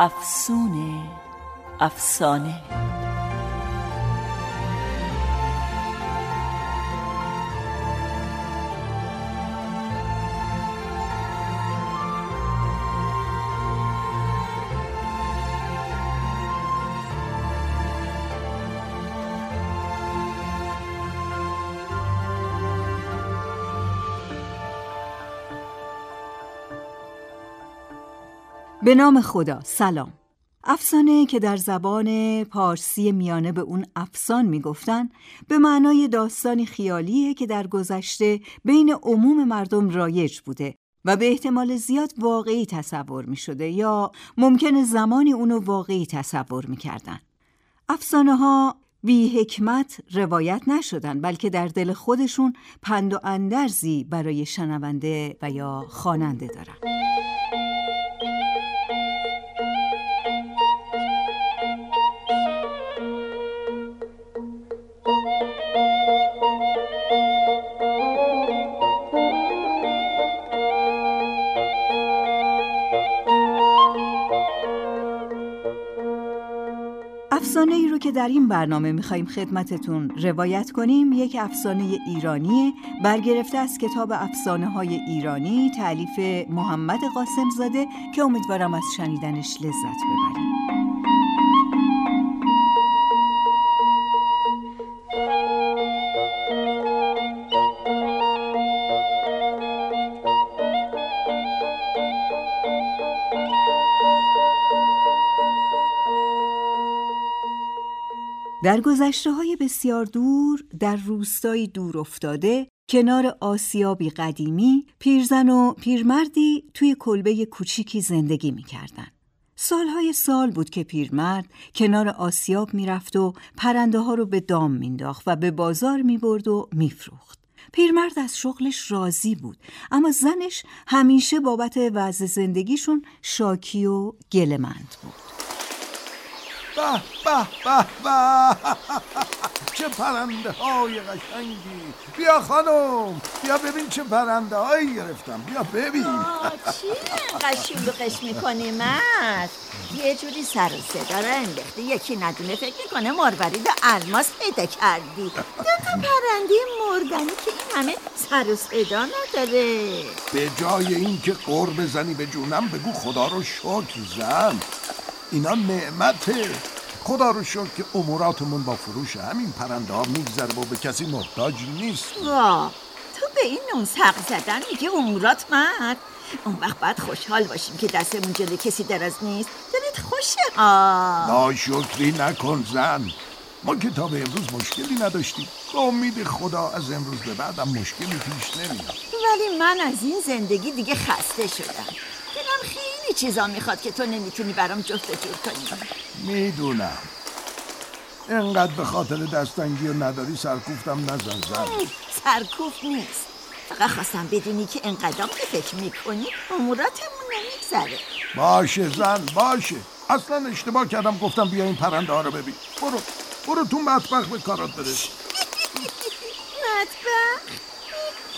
افسونه افسانه. به نام خدا سلام افسانه که در زبان پارسی میانه به اون افسان می‌گفتن به معنای داستانی خیالیه که در گذشته بین عموم مردم رایج بوده و به احتمال زیاد واقعی تصور می شده یا ممکن زمانی اونو واقعی تصور می کردن. افسانه ها بی حکمت روایت نشدن بلکه در دل خودشون پند و اندرزی برای شنونده و یا خواننده دارن. افسانه ای رو که در این برنامه میخواییم خدمتتون روایت کنیم یک افسانه ایرانی برگرفته از کتاب افسانه های ایرانی تعلیف محمد قاسم زاده که امیدوارم از شنیدنش لذت ببریم در گذشته های بسیار دور در روستایی دور افتاده کنار آسیابی قدیمی پیرزن و پیرمردی توی کلبه کوچیکی زندگی می‌کردن. سالهای سال بود که پیرمرد کنار آسیاب می‌رفت و پرنده ها رو به دام مینداخت و به بازار می‌برد و میفروخت. پیرمرد از شغلش راضی بود اما زنش همیشه بابت وضع زندگیشون شاکی و گلمند بود. به به به به. چه پرنده های قشنگی. بیا خانم بیا ببین چه پرنده هایی گرفتم. بیا ببین. چی؟ قشیم و قش می‌کنی مرد. یه جوری سر و صدا را انداخته یکی ندونه فکر می‌کنه مرورید الماس پیدا کردی. دو تا پرنده مردنی که این همه سر و صدا نداره. به جای اینکه قر بزنی به جونم بگو خدا رو شکر زن. اینا نعمته خدا رو شکر که اموراتمون با فروش همین پرنده ها میگذره و به کسی محتاج نیست. وا تو به این سق زدن میگه امورات مرد. اون وقت باید خوشحال باشیم که دستمون جلوی کسی دراز نیست. دلت خوشه. ها ناشکری نکن زن. ما که تا به امروز مشکلی نداشتیم. به امید خدا از امروز به بعدم مشکلی پیش نمیاد. ولی من از این زندگی دیگه خسته شدم. دلم خیلی چیزا می‌خواد که تو نمی‌تونی برام جفت جور کنی. می‌دونم. انقدر به خاطر دستنگی و نداری سرکوفتم نزن زن. سرکوف نیست. فقط خواستم بدونی که انقدر که فکر می‌کنی اموراتمون نمیگذره. باشه زن باشه. اصلا اشتباه کردم گفتم بیا این پرنده ها رو ببین. برو برو تو مطبخ به کارات برس. مطبخ؟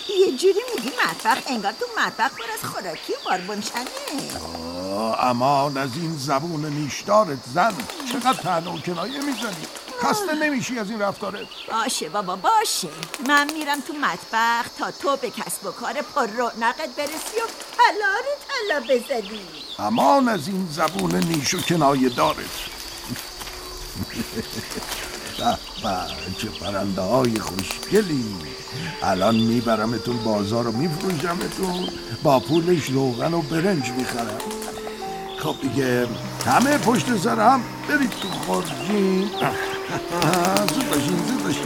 یه جوری میگی مطبخ انگار تو مطبخ پر از خوراکی و امان از این زبون نیشدارت زن. چقدر تنه و کنایه می‌زنی؟ خسته نمیشی از این رفتارت باشه بابا باشه. من میرم تو مطبخ تا تو به کسب و کار پر رونقت برسی و طلا رو طلا بزنی. امان از این زبون نیش و کنایه دارت. چه پرنده های خوشگلی. الان میبرمتون بازار و میفروشمتون. با پولش روغن و برنج می‌خرم. خب دیگه همه پشت سر هم برید تو خورجین زود باشین زود باشین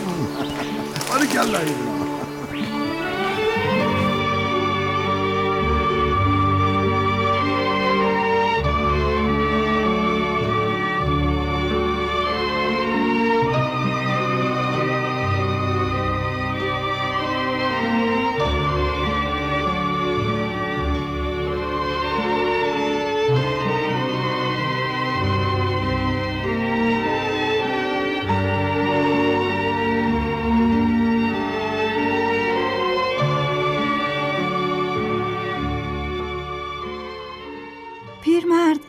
بارکالله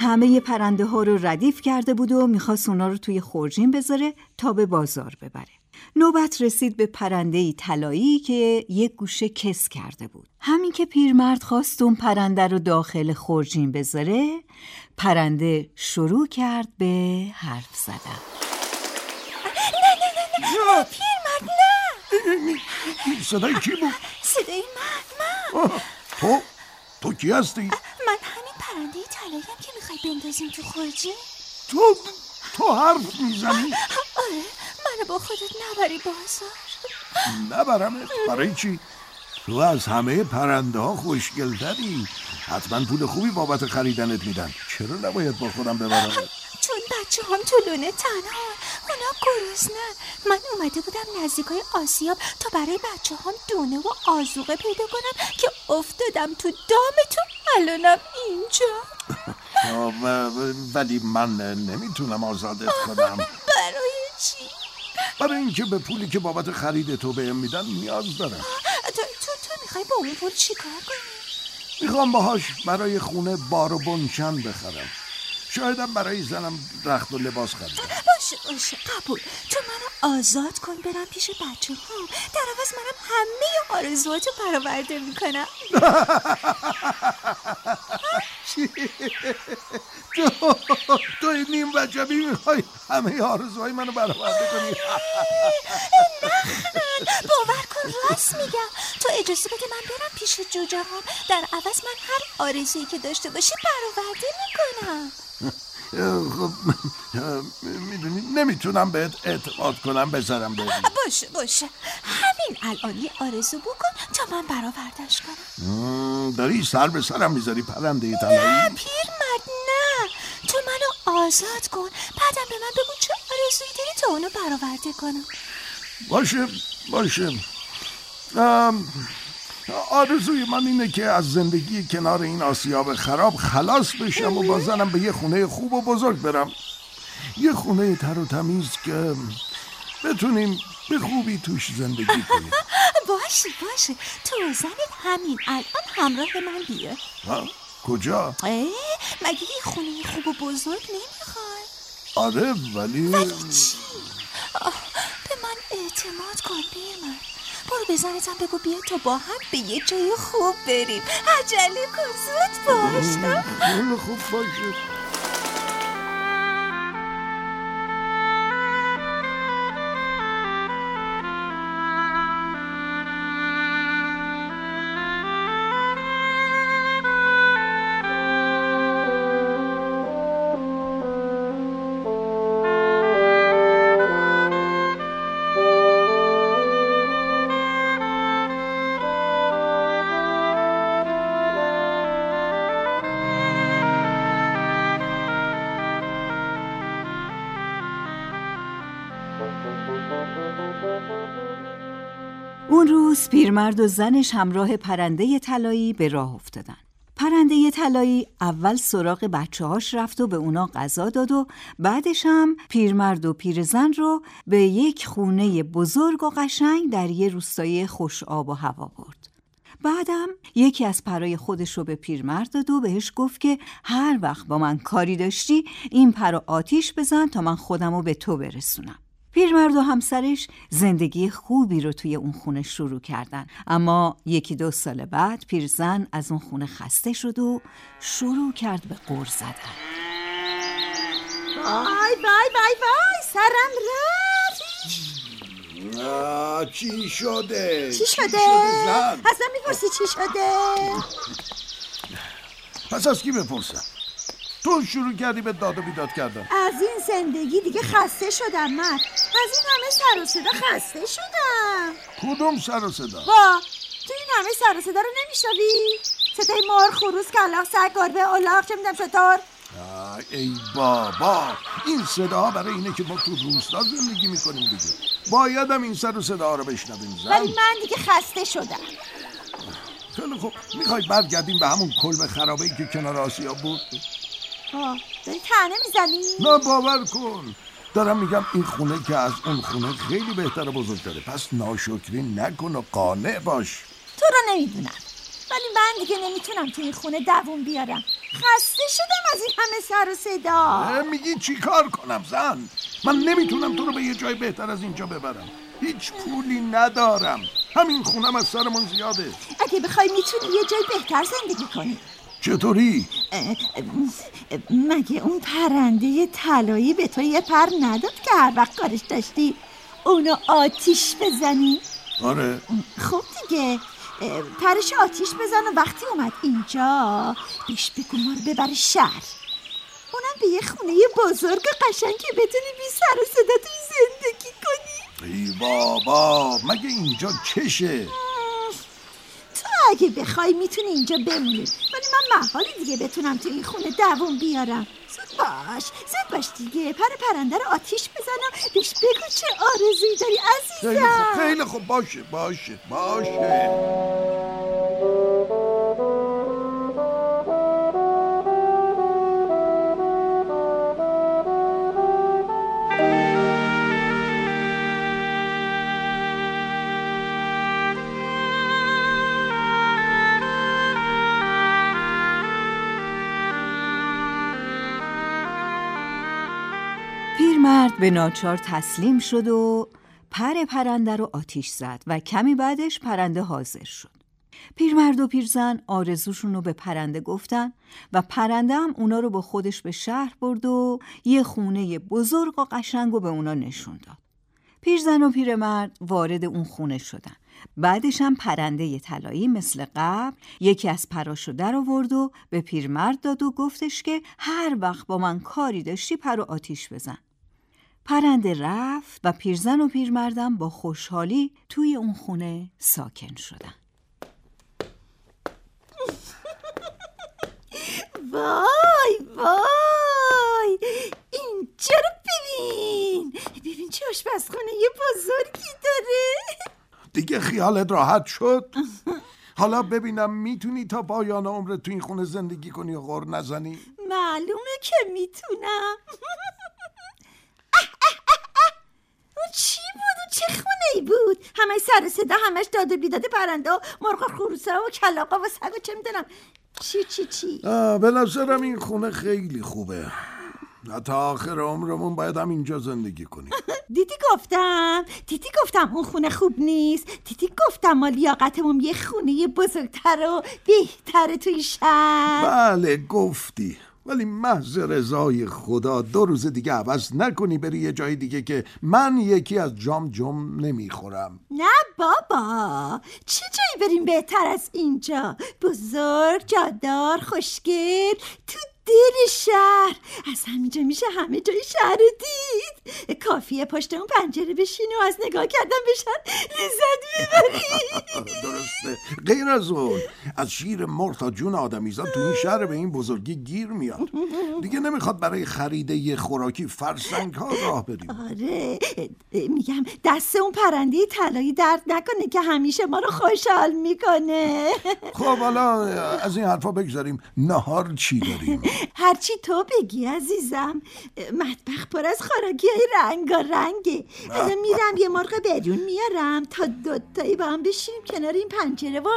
همه پرنده ها رو ردیف کرده بود و می‌خواست اونا رو توی خورجین بذاره تا به بازار ببره. نوبت رسید به پرنده طلایی که یک گوشه کس کرده بود. همین که پیرمرد خواست اون پرنده رو داخل خورجین بذاره پرنده شروع کرد به حرف زدن. نه نه نه نه. پیرمرد نه. صدای کی بود؟ صدای من من. تو؟ تو کی هستی؟ پرنده طلاییم که می‌خوای بندازیم تو خورجین تو تو حرف می‌زنی؟ آره منو با خودت نبری بازار. نبرمت برای چی؟ تو از همه پرنده ها خوشگلتری. حتما پول خوبی بابت خریدنت میدن. چرا نباید با خودم ببرم؟ چون بچه هم تو لونه تنها. اونا گرسنن من اومده بودم نزدیکای آسیاب تا برای بچه هم دونه و آزوقه پیدا کنم که افتادم تو دامتون. الانم اینجا ولی من نمی‌تونم آزادت کنم برای چی؟ برای اینکه به پولی که بابت خرید تو بهم میدن نیاز دارم تو تو, می‌خوای با اون پول چی کار کنی؟ می‌خوام باهاش برای خونه بار و بنشن بخرم شایدم برای زنم رخت و لباس خریدم. باشه باشه قبول. تو منو آزاد کن برم پیش بچه ها در عوض منم همه آرزواتو برآورده می‌کنم. تو تو نیم وجبی می‌خوای همه آرزوهای منو برآورده کنی؟ باور کن راست میگم. تو اجازه بده من برم پیش جوجه در عوض من هر آرزویی که داشته باشی برآورده می‌کنم. می‌دونی نمی‌تونم بهت اعتماد کنم بذارم بری باشه باشه. همین الان یه آرزو بکن تا من برآوردش کنم. داری سر به سرم می‌ذاری پرنده تنهایی نه پیرمرد نه. تو منو آزاد کن. بعدم به من بگو چه آرزویی داری تا اونو برآورده کنم. باشه باشه. آرزوی من اینه که از زندگی کنار این آسیاب خراب خلاص بشم و با زنم به یه خونه خوب و بزرگ برم. یه خونه تر و تمیز که بتونیم به خوبی توش زندگی کنیم. باشه باشه. تو زنت همین. الان همراه من بیا کجا؟ مگه یه خونه خوب و بزرگ نمی‌خوای؟ آره ولی ولی چی؟ به من اعتماد کن بیرمن برو به بگو بیا تا با هم به یه جای خوب بریم. عجله کن زود باش. خوب باشه. پیرمرد و زنش همراه پرنده طلایی به راه افتادن. پرنده طلایی اول سراغ بچه هاش رفت و به اونا غذا داد و بعدش هم پیرمرد و پیرزن رو به یک خونه بزرگ و قشنگ در یه روستای خوش آب و هوا برد. بعدم یکی از پرای خودش رو به پیرمرد داد و بهش گفت که هر وقت با من کاری داشتی این پر آتیش بزن تا من خودم رو به تو برسونم. پیرمرد و همسرش زندگی خوبی رو توی اون خونه شروع کردن اما یکی دو سال بعد پیرزن از اون خونه خسته شد و شروع کرد به قر زدن وای وای وای وای سرم رفت چی شده؟ چی شده؟ ازم می‌پرسی چی شده؟ پس از کی بپرسم؟ تو شروع کردی به داد و بیداد کردن. از این زندگی دیگه خسته شدم من. از این همه سر و صدا خسته شدم. کدوم سر و صدا؟ با تو این همه سر و صدا رو نمیشنوی؟ صدای مار خروس کلاق سگ گربه الاغ چه میدم چطور؟ ای بابا این صدا برای اینه که ما تو روستا زندگی می‌کنیم دیگه. بایدم این سر و صدا رو بشنویم زن. ولی من دیگه خسته شدم. خیلی خوب. می‌خوای برگردیم به همون کلب خرابه ای که کنار آسیا بود؟ داری تنه می‌زنی؟ نه باور کن. دارم میگم این خونه که از اون خونه خیلی بهتر و بزرگتره. پس ناشکری نکن و قانع باش. تو رو نمی‌دونم. ولی من دیگه نمی‌تونم تو این خونه دووم بیارم. خسته شدم از این همه سر و صدا. میگی چی کار کنم زن؟ من نمی‌تونم تو رو به یه جای بهتر از اینجا ببرم. هیچ پولی ندارم. همین خونم از سرمون زیاده. اگه بخوای می‌تونی یه جای بهتر زندگی کنی. چطوری؟ مگه اون پرنده طلایی به تو یه پر نداد که هر وقت کارش داشتی؟ اونو آتیش بزنی؟ آره. خب دیگه پرش آتیش بزن و وقتی اومد اینجا بیش بگو ما رو ببر شهر. اونم به یه خونه بزرگ و قشنگ که بتونی بی سر و صدا توی زندگی کنی. ای بابا مگه اینجا چشه؟ تو اگه بخوای می‌تونی اینجا بمونی. ولی من محالی دیگه بتونم تو این خونه دووم بیارم. زود باش زود باش دیگه. پر پرنده رو آتیش بزنم. بیش بگو چه آرزویی داری عزیزم خیلی خوب خیلی خوب. باشه باشه باشه. پیرمرد به ناچار تسلیم شد و پر پرنده رو آتیش زد و کمی بعدش پرنده حاضر شد. پیرمرد و پیرزن آرزوشون رو به پرنده گفتن و پرنده هم اونا رو با خودش به شهر برد و یه خونه بزرگ و قشنگ و به اونا نشون داد. پیرزن و پیرمرد وارد اون خونه شدن. بعدش هم پرنده طلایی مثل قبل یکی از پراشو در آورد و به پیرمرد داد و گفتش که هر وقت با من کاری داشتی پر و آتیش بزن. پرنده رفت و پیرزن و پیرمردم با خوشحالی توی اون خونه ساکن شدن. وای وای! اینجا رو ببین؟ ببین چه آشپزخونه یه بزرگی داره. دیگه خیالت راحت شد؟ حالا ببینم می‌تونی تا پایان عمرت تو این خونه زندگی کنی و غور نزنی؟ معلومه که می‌تونم. اون چی بود؟ و چه خونه ای بود؟ همه سر صدا همش داد و بیداد پرنده و مرغ خروسه و کلاقا و سگ و چه می‌دونم. چی چی چی؟ به نظرم این خونه خیلی خوبه. تا آخر عمرمون باید هم اینجا زندگی کنیم. دیدی گفتم؟ دیدی گفتم اون خونه خوب نیست؟ دیدی گفتم ما لیاقتمون یه خونه بزرگتر و بهتر توی شهر؟ بله گفتی. ولی محض رضای خدا دو روز دیگه عوض نکنی بری یه جای دیگه که من یکی از جام جم نمی‌خورم. نه بابا چه جایی بریم بهتر از اینجا؟ بزرگ جادار خوشگل تو دل شهر. از همینجا میشه همه جای شهر رو دید. کافیه پشت اون پنجره بشین و از نگاه کردن بشن لذت ببری درسته. غیر از اون از شیر مرغ تا جون آدمیزاد تو این شهر به این بزرگی گیر میاد. دیگه نمی‌خواد برای خرید یه خوراکی فرسنگ ها راه بریم. آره. میگم دست اون پرنده طلایی درد نکنه که همیشه ما رو خوشحال می‌کنه. خب حالا از این حرفا بگذاریم. نهار چی داریم؟ هرچی تو بگی عزیزم. مطبخ پر از خوراکی های رنگا رنگه. حالا میرم یه مرغ بدون میارم تا دوتایی با هم بشینیم کنار این پنجره و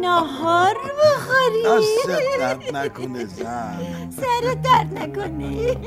نهار بخوریم. دست درد نکنه زن. سر درد نکنه.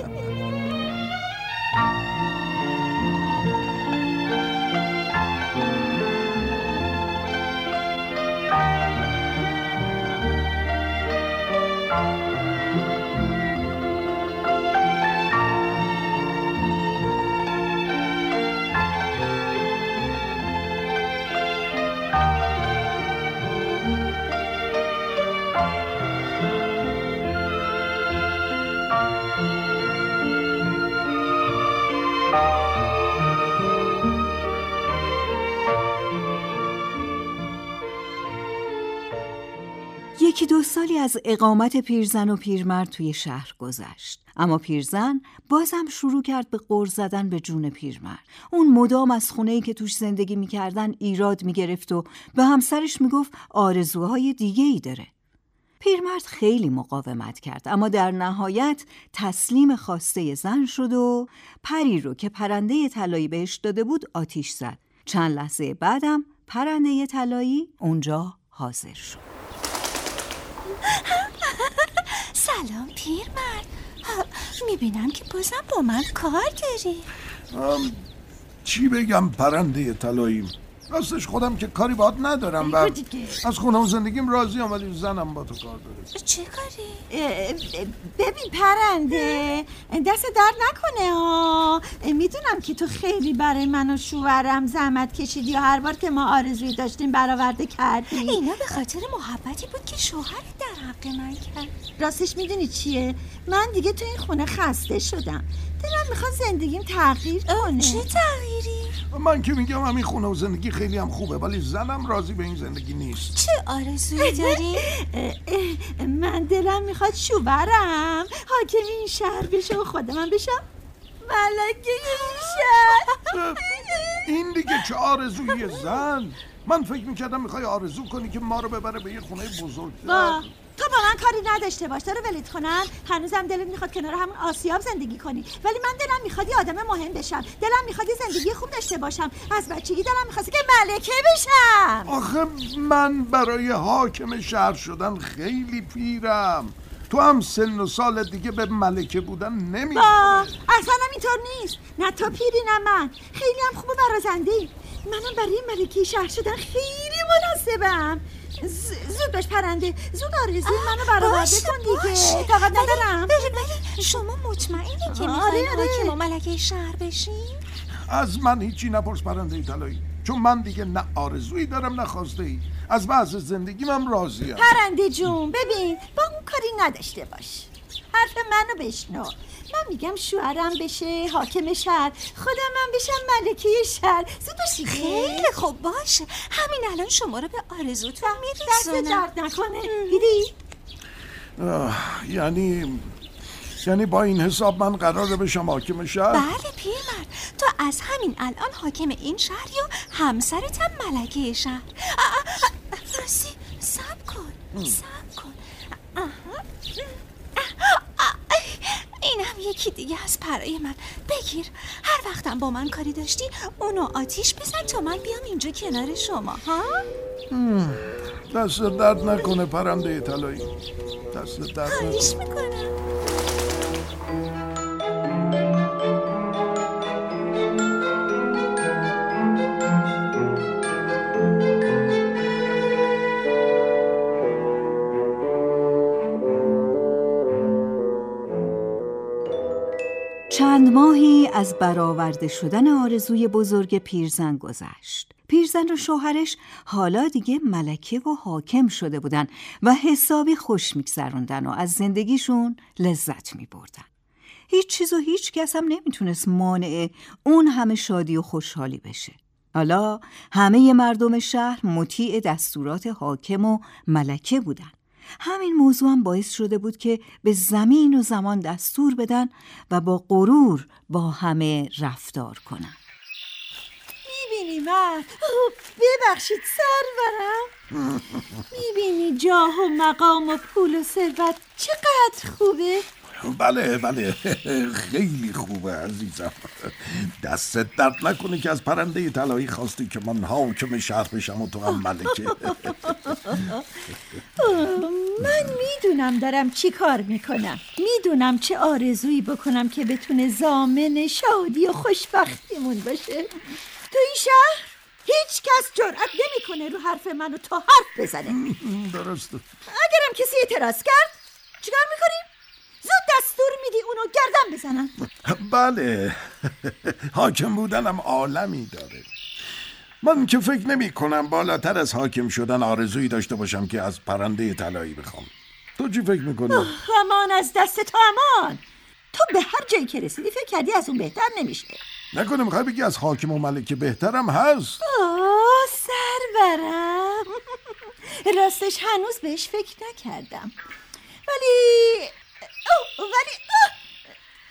یکی دو سالی از اقامت پیرزن و پیرمرد توی شهر گذشت. اما پیرزن بازم شروع کرد به قرض زدن به جون پیرمرد. اون مدام از خونه‌ای که توش زندگی می‌کردن ایراد می‌گرفت و به همسرش می‌گفت آرزوهای دیگه ای داره. پیرمرد خیلی مقاومت کرد اما در نهایت تسلیم خواسته زن شد و پری رو که پرنده طلایی بهش داده بود آتیش زد. چند لحظه بعدم پرنده طلایی اونجا حاضر شد. سلام پیرمرد می‌بینم که بازم با من کار داری. چی بگم پرنده طلاییم راستش خودم که کاری باید ندارم و از خونه و زندگیم راضی ولی زنم با تو کار داره. چه کاری؟ ببین پرنده دست درد نکنه ها. می‌دونم که تو خیلی برای من و شوهرم زحمت کشیدی یا هر بار که ما آرزوی داشتیم برآورده کردی. اینا به خاطر محبتی بود که شوهرت در حق من کرد. راستش می‌دونی چیه؟ من دیگه تو این خونه خسته شدم. دلم می‌خواد زندگیم تغییر کنه. چه تغییری؟ من که میگم همین خونه و زندگی خیلی هم خوبه ولی زنم راضی به این زندگی نیست. چه آرزویی داری؟ من دلم می‌خواد شوبرم حاکم این شهر بشه و خود من بشم ملکه این شهر. این دیگه چه آرزوی زن؟ من فکر می‌کردم می‌خوای آرزو کنی که ما رو ببره به یه خونه بزرگ تو با من کاری نداشته باش. داره ولید کنن هنوزم دلت می‌خواد کنار همون آسیاب زندگی کنی. ولی من دلم می‌خواد یه آدم مهم بشم. دلم می‌خواد زندگی خوب داشته باشم. از بچگی دلم می‌خواد که ملکه بشم. آخه من برای حاکم شهر شدن خیلی پیرم. تو هم سن و سال دیگه به ملکه بودن نمی اصلا اینطور نیست. نه تو پیری نه من. خیلی هم خوب برازنده منم برای ملکه شهر شدن خیلی مناسبم. زود باش پرنده. زود آرزوی منو برآورده کن دیگه. طاقت ندارم. ولی شما مطمئنی که می‌خواین آره. آره. و ملکه شهر بشین از من هیچی نپرس پرنده طلایی چون من دیگه نه آرزویی دارم نه خواسته ای. از بعض زندگی من راضیم. پرنده جون ببین با اون کاری نداشته باش. حرف منو بشنو. من میگم شوهرم بشه حاکم شهر خودم من بشم ملکه شهر. زود باشی. خیلی خوب. باشه. همین الان شما رو به آرزوتون میرسونم دست درد نکنه. دیدی؟ یعنی یعنی با این حساب من قراره بشم حاکم شهر؟ بله پیرمرد. تو از همین الان حاکم این شهر یا همسرت هم ملکه شهر. راستی سب کن. سب کن. اینم یکی دیگه از پرای من. بگیر. هر وقتم با من کاری داشتی اونو آتیش بزن تا من بیام اینجا کنار شما ها؟ دست درد نکنه پرنده طلایی. دست درد نکنه. می‌کنم. ماهی از برآورده شدن آرزوی بزرگ پیرزن گذشت. پیرزن و شوهرش حالا دیگه ملکه و حاکم شده بودن و حسابی خوش میگذروندن و از زندگیشون لذت میبردن. هیچ چیز و هیچ کس هم نمی‌تونست مانع اون همه شادی و خوشحالی بشه. حالا همه مردم شهر مطیع دستورات حاکم و ملکه بودن. همین موضوع هم باعث شده بود که به زمین و زمان دستور بدن و با غرور با همه رفتار کنن. می‌بینی من؟ ببخشید سرورم. می‌بینی جاه و مقام و پول و ثروت چقدر خوبه؟ بله بله. خیلی خوبه عزیزم. دست درد نکنه که از پرنده طلایی خواستی که من حاکم شهر بشم و تو هم ملکه. من می‌دونم دارم چی کار می‌کنم. می‌دونم چه آرزویی بکنم که بتونه زامن شادی و خوشبختیمون باشه. تو این شهر هیچ کس جرأت نمی‌کنه رو حرف منو تا حرف بزنه. درسته. اگرم کسی اعتراض کرد چیکار می‌کنیم؟ زود دستور میدی اونو گردن بزنن. بله. حاکم بودنم عالمی داره. من که فکر نمی کنم بالاتر از حاکم شدن آرزویی داشته باشم که از پرنده طلایی بخوام. تو چی فکر می‌کنی؟ امان از دست تو امان. تو به هر جایی که رسیدی فکر کردی از اون بهتر نمیشه. نکنه می‌خوای بگی از حاکم و ملکه بهترم هست؟ آه سرورم. راستش هنوز بهش فکر نکردم. ولی ولی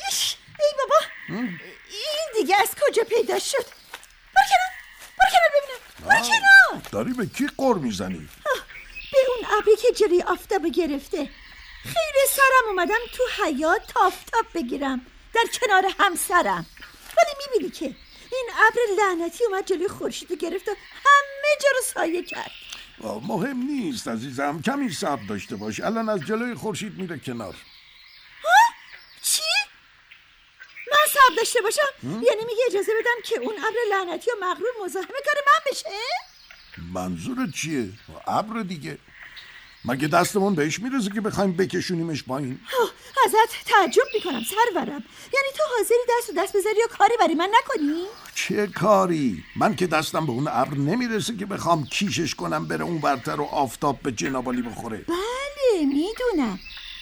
ایش ای بابا این دیگه از کجا پیدا شد؟ برکنار برکنار ببینم برکنار داری به کی قر می‌زنی؟ به اون ابری که جری آفتاب گرفته. خیلی سرم اومدم تو حیات تافتاب بگیرم در کنار همسرم. ولی می‌بینی که این ابر لعنتی اومد جلوی خورشید گرفت و همه جا رو سایه کرد. مهم نیست عزیزم کمی صبر داشته باش. الان از جلوی خورشید میره کنار چی؟ من صبر داشته باشم؟ یعنی میگه اجازه بدم که اون ابر لعنتی و مغرور مزاحم کار من بشه؟ منظورت چیه؟ ابر دیگه. مگه دستمون بهش می‌رسه که بخوایم بکشونیمش پایین؟ ازت تعجب می‌کنم سرورم. یعنی تو حاضری دست و دست بذاری و کاری برای من نکنی؟ چه کاری؟ من که دستم به اون ابر نمی‌رسه که بخوام کیشش کنم بره اون برتر و آفتاب به جنابالی بخوره. بله می‌دونم.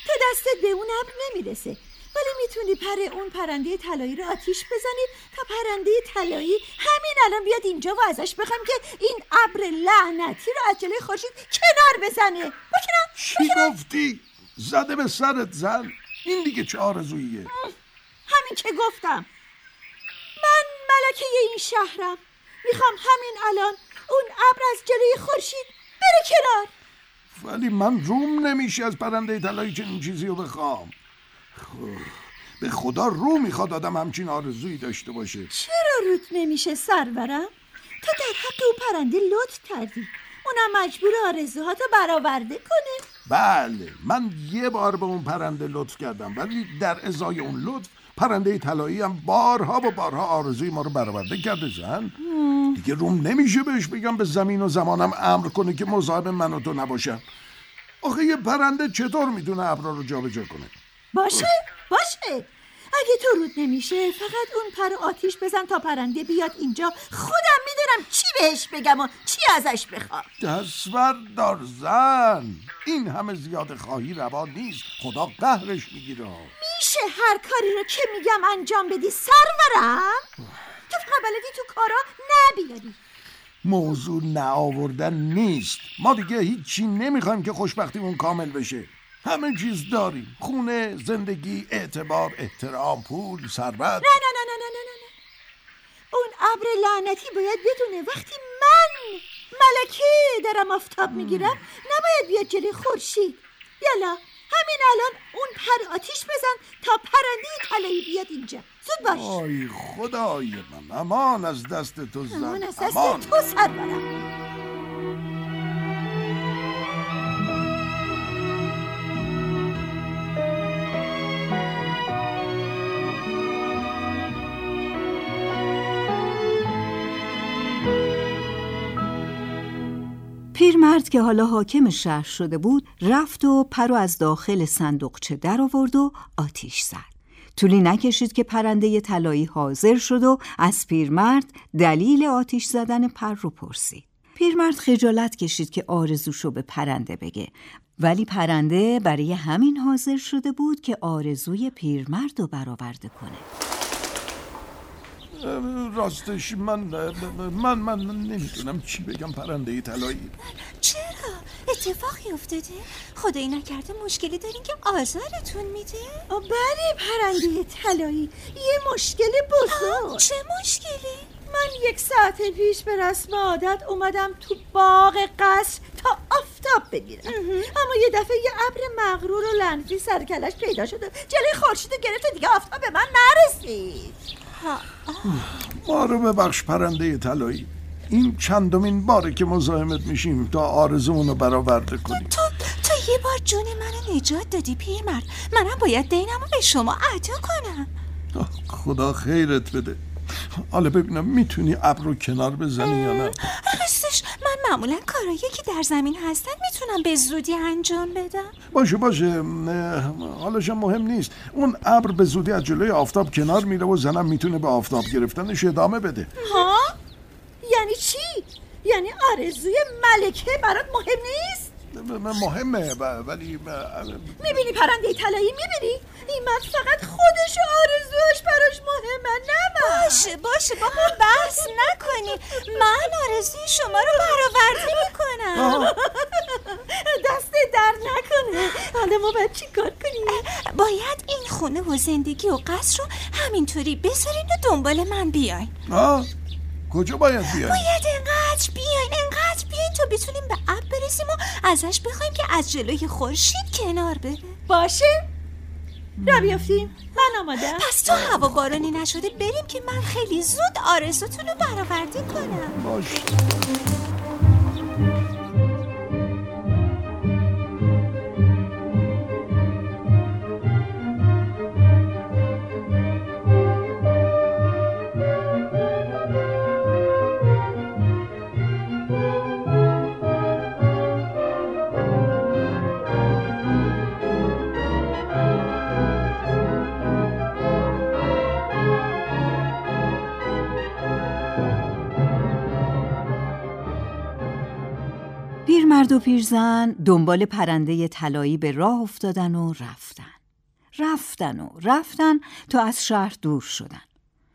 تو دستت به اون ابر نمی‌رسه. ولی می‌تونی پر اون پرنده طلایی رو آتیش بزنی تا پرنده طلایی همین الان بیاد اینجا و ازش بخوام که این ابر لعنتی رو از جلوی خورشید کنار بزنه. بکنم چی گفتی؟ زده به سرت زن. این دیگه چه آرزوییه؟ همین که گفتم. من ملکه این شهرم. می‌خوام همین الان اون ابر از جلوی خورشید بره کنار. ولی من روم نمیشه از پرنده طلایی چنین چیزی رو بخوام. به خدا رو می‌خواد آدم همچین آرزویی داشته باشه. چرا روت نمیشه سرورم؟ تو در حق اون پرنده لطف کردی. اونم مجبور آرزوهاتو برآورده کنه. بله من یه بار به اون پرنده لطف کردم ولی در ازای اون لطف پرنده طلایی هم بارها و بارها آرزوی ما رو برآورده کرده زن. دیگه روم نمیشه بهش بگم به زمین و زمانم امر کنه که مزاحم من و تو نباشم. آخه یه پرنده چطور می‌دونه ابرا رو جابجا کنه؟ باشه باشه. اگه تو رود نمیشه فقط اون پر آتیش بزن تا پرنده بیاد اینجا. خودم می‌دونم چی بهش بگم و چی ازش بخوام. دستور دار زن. این همه زیاده خواهی روا نیست. خدا قهرش می‌گیره. میشه هر کاری رو که میگم انجام بدی سرورم؟ تو فقط بلدی تو کارا نبیاری. موضوع نآوردن نیست. ما دیگه هیچی نمی‌خوایم که خوشبختیمون کامل بشه. همه چیز داریم. خونه زندگی اعتبار احترام پول ثروت. نه نه نه نه نه نه نه. اون ابر لعنتی باید بدونه وقتی من ملکه درم آفتاب می‌گیرم نباید بیاد جلوی خورشید. یلا همین الان اون پر آتیش بزن تا پرنده طلایی بیاد اینجا. زود باش. آی خدای من امان از دست تو زن امان از دست تو سربرم پیرمرد که حالا حاکم شهر شده بود رفت و پر از داخل صندوقچه در آورد و آتیش زد. طولی نکشید که پرنده طلایی حاضر شد و از پیرمرد دلیل آتیش زدن پر رو پرسید. پیرمرد خجالت کشید که آرزوشو به پرنده بگه. ولی پرنده برای همین حاضر شده بود که آرزوی پیرمرد رو برآورده کنه. راستش من من من نمی‌دونم چی بگم پرنده طلایی چرا؟ اتفاقی افتاده؟ خدایی نکرده مشکلی دارین که آزارتون میده؟ بله پرنده طلایی یه مشکل بزرگ چه مشکلی؟ من یک ساعت پیش به رسم عادت اومدم تو باغ قصر تا آفتاب بگیرم اما یه دفعه یه ابر مغرور و لعنتی سر کلش پیدا شد و جلوی خورشید گرفت و دیگه آفتاب به من نرسید ما رو ببخش پرنده طلایی. این چندمین باره که مزاحمت میشیم تا آرزومون رو برآورده کنیم. تو تو یه بار جون منو نجات دادی پیرمرد. منم باید دینمو به شما ادا کنم. خدا خیرت بده. حالا ببینم می‌تونی ابر رو کنار بزنی یا نه؟ من معمولا کارایی که در زمین هستن می‌تونم به زودی انجام بدم باشه باشه حالش هم مهم نیست اون ابر به زودی از جلوی آفتاب کنار میره و زنم می‌تونه به آفتاب گرفتنش ادامه بده ها؟ یعنی چی؟ یعنی آرزوی ملکه برات مهم نیست؟ مهمه ولی می‌بینی پرنده طلایی؟ می‌بینی؟ این مرد فقط خودش و آرزوهاش براش مهمه نه من. باشه باشه با هم بحث نکنی. من آرزوی شما رو برآورده می‌کنم. دست در نکنه. حالا ما باید چی کار کنیم؟ باید این خونه و زندگی و قصر رو همینطوری بذارین و دنبال من بیاین. آه کجا باید بیای باید انقدر بیاین انقدر بیاین تا بتونیم به برسیم و ازش بخوایم که از جلوی خورشید کنار بره. باشه؟ را بیافتیم. من آماده پس تا هوا بارانی نشده بریم که من خیلی زود آرزوتون رو برآورده کنم. باش مرد و پیرزن دنبال پرنده طلایی به راه افتادن و رفتن. رفتن و رفتن تا از شهر دور شدن.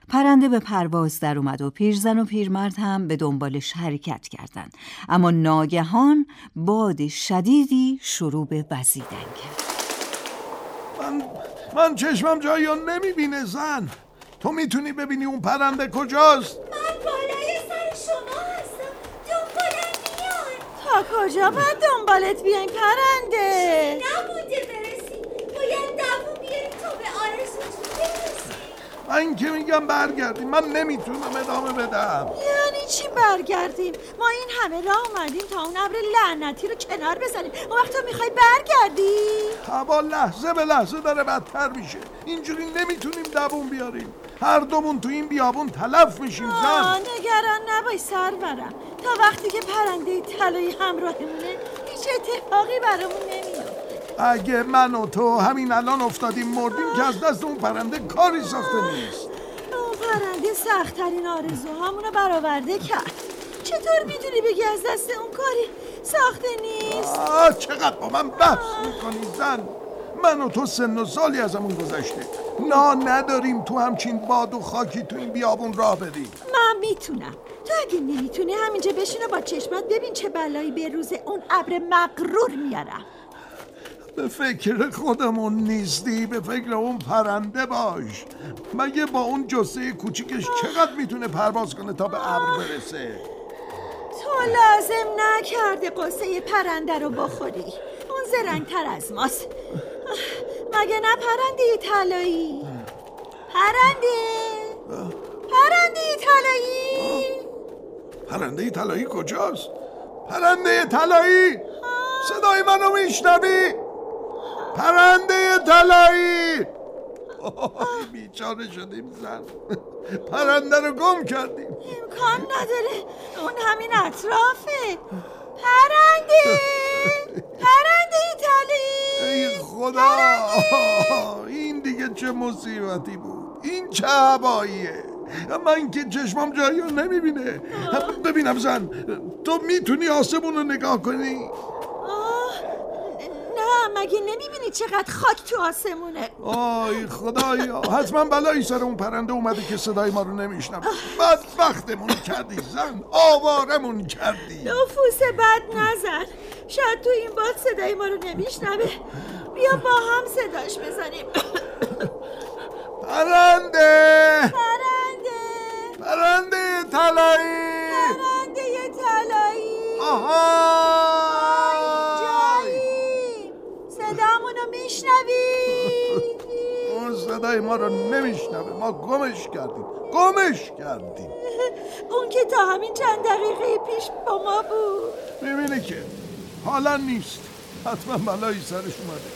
پرنده به پرواز در اومد و پیرزن و پیرمرد هم به دنبالش حرکت کردند اما ناگهان باد شدیدی شروع به وزیدن کرد. من من چشمم جایی رو نمی‌بینه زن. تو می‌تونی ببینی اون پرنده کجاست. من تا کجا باید دنبالت بیاین پرنده؟ نبوده برسی. باید دوون بیاری تا به برسی من که میگم برگردیم. من نمی‌تونم ادامه بدم. یعنی چی برگردیم؟ ما این همه راه اومدیم تا اون ابر لعنتی رو کنار بزنیم. اون وقت تو می‌خوای برگردی؟ هوا لحظه به لحظه داره بدتر میشه. اینجوری نمی‌تونیم دووم بیاریم. هر دومون تو این بیابون تلف میشیم زن. نگران نباش سرورم. تا وقتی که پرنده طلایی همراهمونه هیچ اتفاقی برامون نمیاد. اگه من و تو همین الان افتادیم مردیم که از دست اون پرنده کاری ساخته نیست. اون پرنده سختترین آرزوهامونو برآورده کرد. چطور می‌تونی بگی از دست اون کاری ساخته نیست؟ آه چقدر با من بحث می‌کنی زن؟ من و تو سن و سالی ازمون گذشته. نا نداریم تو همچین باد و خاکی تو این بیابون راه بدیم. من می‌تونم. تو اگه نمی‌تونی همینجا بشین و با چشمت ببین چه بلایی به روز اون ابر مغرور میارم. به فکر خودمون نیستی به فکر اون پرنده باش. مگه با اون جسه کوچیکش چقدر می‌تونه پرواز کنه تا به ابر برسه؟ تو لازم نکرده قصه پرنده رو بخوری. اون زرنگتر از ماست. مگه نه پرنده طلایی پرنده پرنده طلایی پرنده طلایی کجاست؟ پرنده طلایی صدای منو میشنوی؟ پرنده طلایی بیچاره شدیم زن. پرنده رو گم کردیم. امکان نداره. اون همین اطرافه. پرنده پرنده طلایی ای خدا این دیگه چه مصیبتی بود؟ این چه هواییه؟ من که چشمم جایی رو نمی‌بینه. ببینم زن تو می‌تونی آسمون رو نگاه کنی؟ مگه نمی‌بینی چقدر خاک تو آسمونه؟ آی خدایا حتما بلایی سر اون پرنده اومده که صدای ما رو نمیشنم بدبختمون کردی زن آوارمون کردی. نفوس بد نزن. شاید تو این باد صدای ما رو نمیشنوه. بیا با هم صداش بزنیم. پرنده! صدای ما رو نمیشنوه. ما گمش کردیم. گمش کردیم. اون که تا همین چند دقیقه پیش با ما بود. می‌بینی که حالا نیست. حتما بلایی سرش اومده.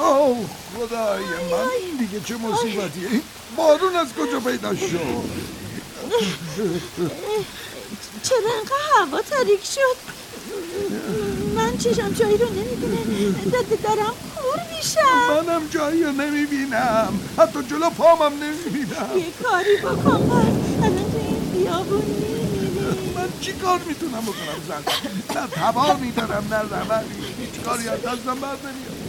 آه. خدای من این دیگه چه مصیبتیه این بارون از کجا پیدا شد؟ چرا انقدر هوا تاریک شد؟ من چشم جایی رو نمی‌بینه دارم؟ میشم. منم جایی رو نمی‌بینم. حتی جلو پامم نمی‌بینم. یه کاری بکن پس الان تو این بیابون میمیری من چی کار می‌تونم بکنم زن؟ نه توانی دارم نه زمانی هیچ کاری از دستم بر نمیاد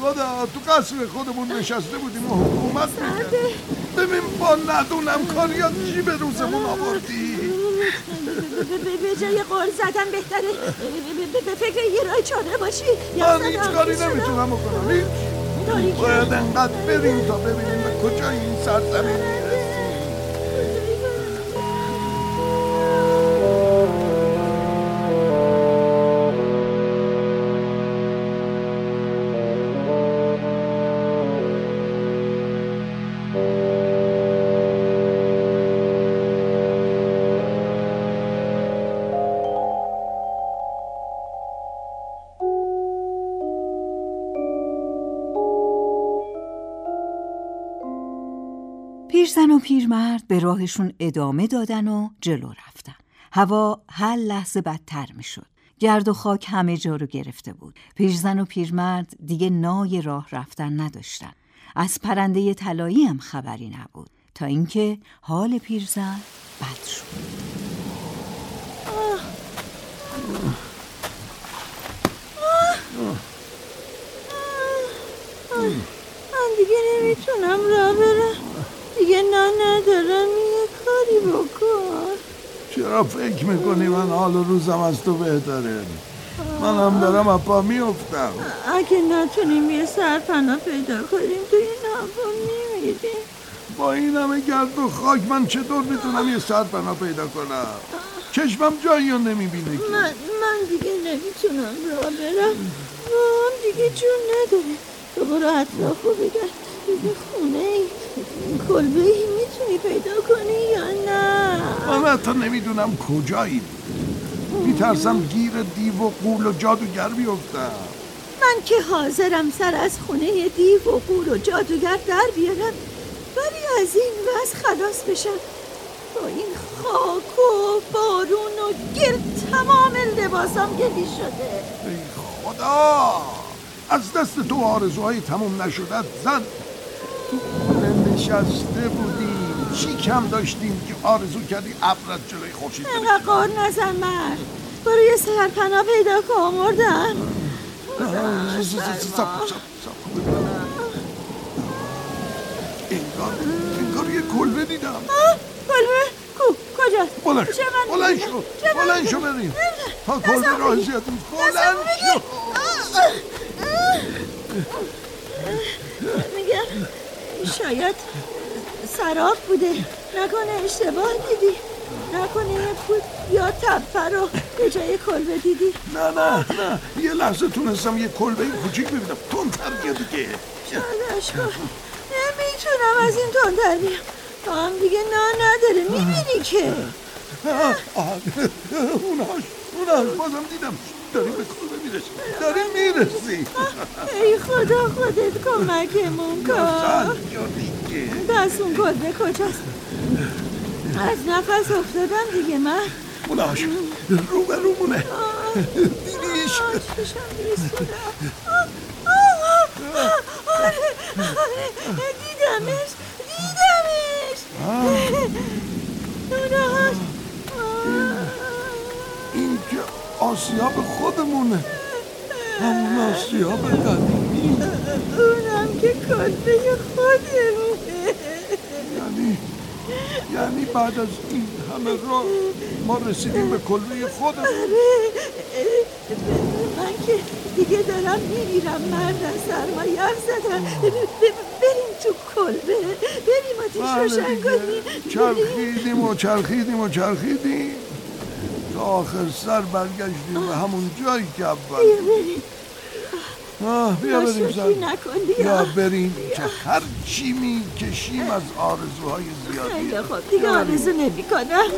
خدا تو قصر خودمون نشسته بودیم و حکومت می‌کرد ببین با ندونم کاریات چی به روزمون آوردی؟ به جای قول زدن بهتره. به فکر یه راه چاره باشی. من هیچ کاری نمی‌تونم بکنم. هیچ. باید انقدر بریم تا ببینیم به کجا این سرزمین می‌رسیم پیرمرد به راهشون ادامه دادن و جلو رفتن. هوا هر لحظه بدتر می‌شد. گرد و خاک همه جا رو گرفته بود. پیرزن و پیرمرد دیگه نای راه رفتن نداشتن. از پرنده طلایی هم خبری نبود تا اینکه حال پیرزن بد شد. آه. آه. آه. من دیگه نمی‌تونم راه برم. دیگه نه ندارم یه کاری بکن. چرا فکر می‌کنی من حال و روزم از تو بهتره؟ منم دارم اپا میفتم اگه نتونیم یه سرپناه پیدا کنیم تو این هوا میمیریم با این همه گرد و خاک من چطور می‌تونم یه سرپناه پیدا کنم؟ چشمم جایی رو نمی‌بینه که. من, من دیگه نمی‌تونم را برم. من دیگه جون نداره تو برو اطرافو بگرد. خونه کلبه می‌تونی پیدا کنی یا نه؟ من حتی نمی‌دونم کجایی. میترسم گیر دیو و قول و جادوگر بیفتم من که حاضرم سر از خونه دیو و قول و جادوگر در بیارم ولی از این وز خلاص بشم. با این خاک و بارون و گرد تمام لباسم گلی شده. ای خدا! از دست تو آرزوهای تموم نشده زن. نشسته بودیم. چی کم داشتیم که آرزو کردی ابرت جلوی خورشید اینقدر قار نزن مرد؟ برو یه سرپناه پیدا کن مردم انگار انگار یه کلبه دیدم. کلبه؟ کو؟ کجاست بلند من بلند؟ شو من بلند شو بریم. تا کلبه راه زیاد نیست. بلند شو. شاید سراب بوده. نکنه اشتباه دیدی. نکنه یه پول یا تپه رو به جای کلبه دیدی. نه نه نه. یه لحظه تونستم یه کلبه کوچیک ببینم. تندتر بیا دیگه. کن. نمی‌تونم از این تندر بیام. تو هم دیگه نه نداره. می‌بینی که؟ اوناش اوناش. بازم دیدم داریم به کلبه می‌رسیم داریم می‌رسیم ای خدا خودت کمکمون کن. پس اون کلبه کجاست؟ از نفس افتادم دیگه من. اوناش رو به رومونه دیدیش چشم میسودم آره آره. دیدمش دیدمش. اوناش این که آسیاب خودمونه. همون آسیاب قدیمی. اونم که کلبه خودمونه. یعنی یعنی بعد از این همه راه ما رسیدیم به کلبه خودمون. من که دیگه دارم میمیرم مرد از سرما یخ زدم بریم تو کلبه. بریم آتیش بله روشن. کنیم. چرخیدیم و چرخیدیم و چرخیدیم. تا آخر سر برگشتیم به همون جایی که اول بیا بریم. آه بیا بریم سر. بیا بریم که هر چی می‌کشیم از آرزوهای زیادی. خیلی خوب. دیگه آرزو نمی کنم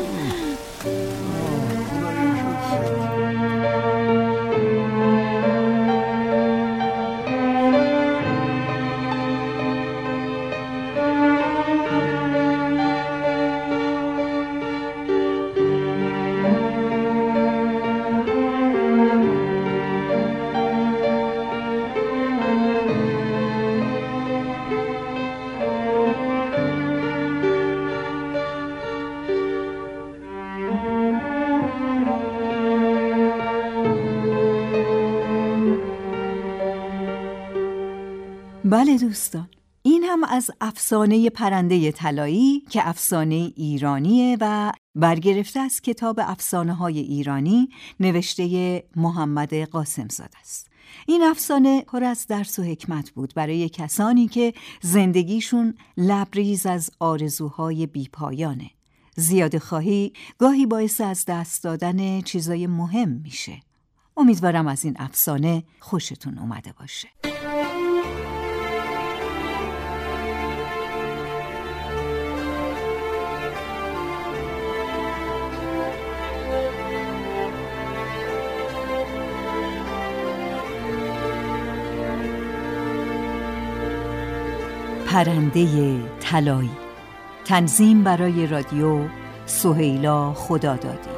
بله دوستان. این هم از افسانه پرنده طلایی که افسانه ایرانیه و برگرفته از کتاب افسانه های ایرانی نوشته محمد قاسم زاد است. این افسانه پر از درس و حکمت بود برای کسانی که زندگیشون لبریز از آرزوهای بیپایانه. زیاد خواهی گاهی باعث از دست دادن چیزای مهم میشه. امیدوارم از این افسانه خوشتون اومده باشه. پرنده طلایی. تنظیم برای رادیو سهیلا خدادادی.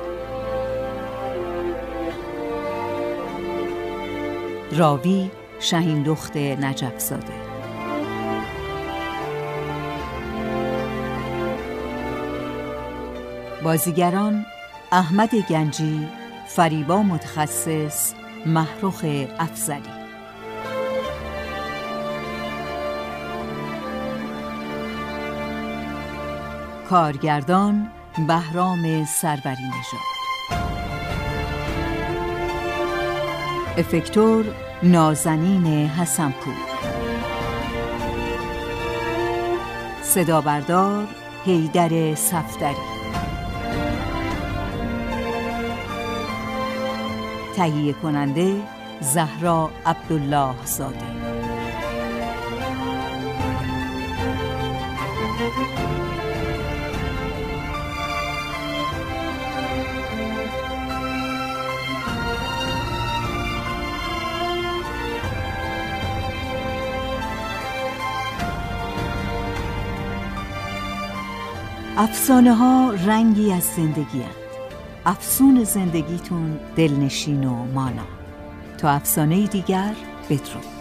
راوی شهین دخت نجف زاده بازیگران احمد گنجی فریبا متخصص محروخ افزلی کارگردان بهرام سروری نژاد. افکتور نازنین حسنپور. صدا بردار حیدر صفدری. تهیه کننده زهرا عبدالله زاده افسانه ها رنگی از زندگی هست. افسون زندگیتون دلنشین و مانا تا افسانه دیگر بدرود